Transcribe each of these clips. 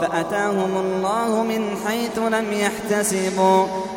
فأتاهم الله من حيث لم يحتسبوا.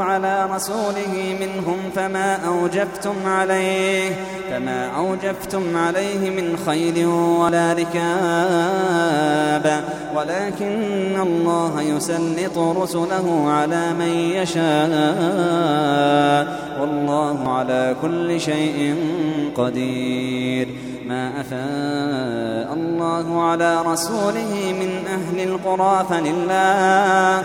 على رسوله منهم فما أوجفتم عليه فما أوجفتم عليه من خيل ولا ركاب. ولكن الله يسلط رسله على من يشاء. والله على كل شيء قدير. ما أفاء الله على رسوله من أهل القرى فلله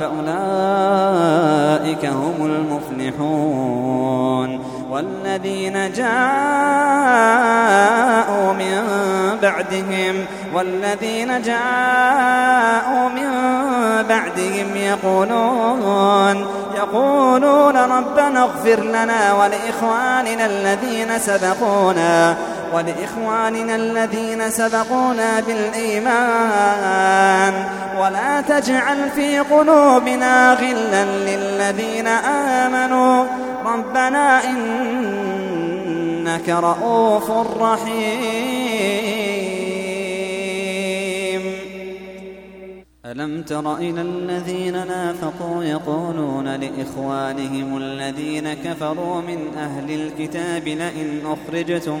فأولئك هم المفلحون والذين جاءوا من بعدهم والذين جاءوا من بعدهم يقولون يقولون ربنا اغفر لنا ولإخواننا الذين سبقونا ولإخواننا الذين سبقونا بالإيمان. ولا تجعل في قلوبنا غلا للذين آمنوا. ربنا إنك رؤوف رحيم. ألم تر إلى الذين نافقوا يقولون لإخوانهم الذين كفروا من أهل الكتاب لئن أخرجتم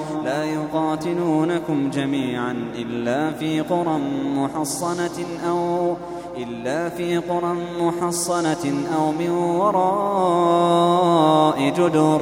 يقاتلونكم جميعا إلا في قرى محصنة أو إلا في قرى محصنة أو من وراء جدر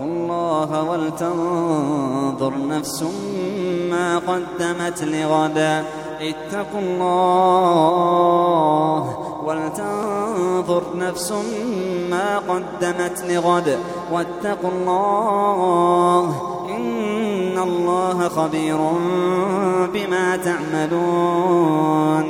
اتقوا الله ولتنظر نفس ما قدمت لغدا اتقوا الله ولتنظر نفس ما قدمت لغد. واتقوا الله إن الله خبير بما تعملون.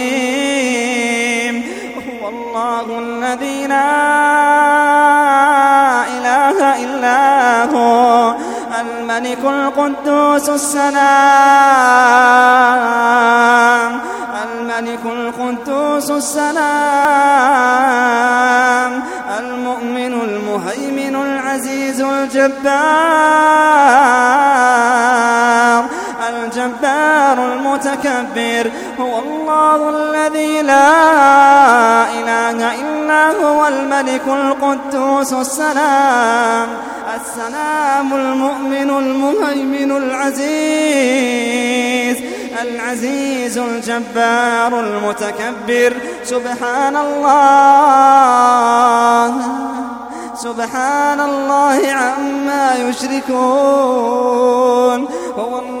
الله الذي لا إله إلا هو الملك القدوس السلام. الملك القدوس السلام. المؤمن المهيمن العزيز الجبار. الجبار المتكبر. هو الله الذي لا الملك القدوس السلام السلام المؤمن المهيمن العزيز العزيز الجبار المتكبر سبحان الله سبحان الله عما يشركون هو الله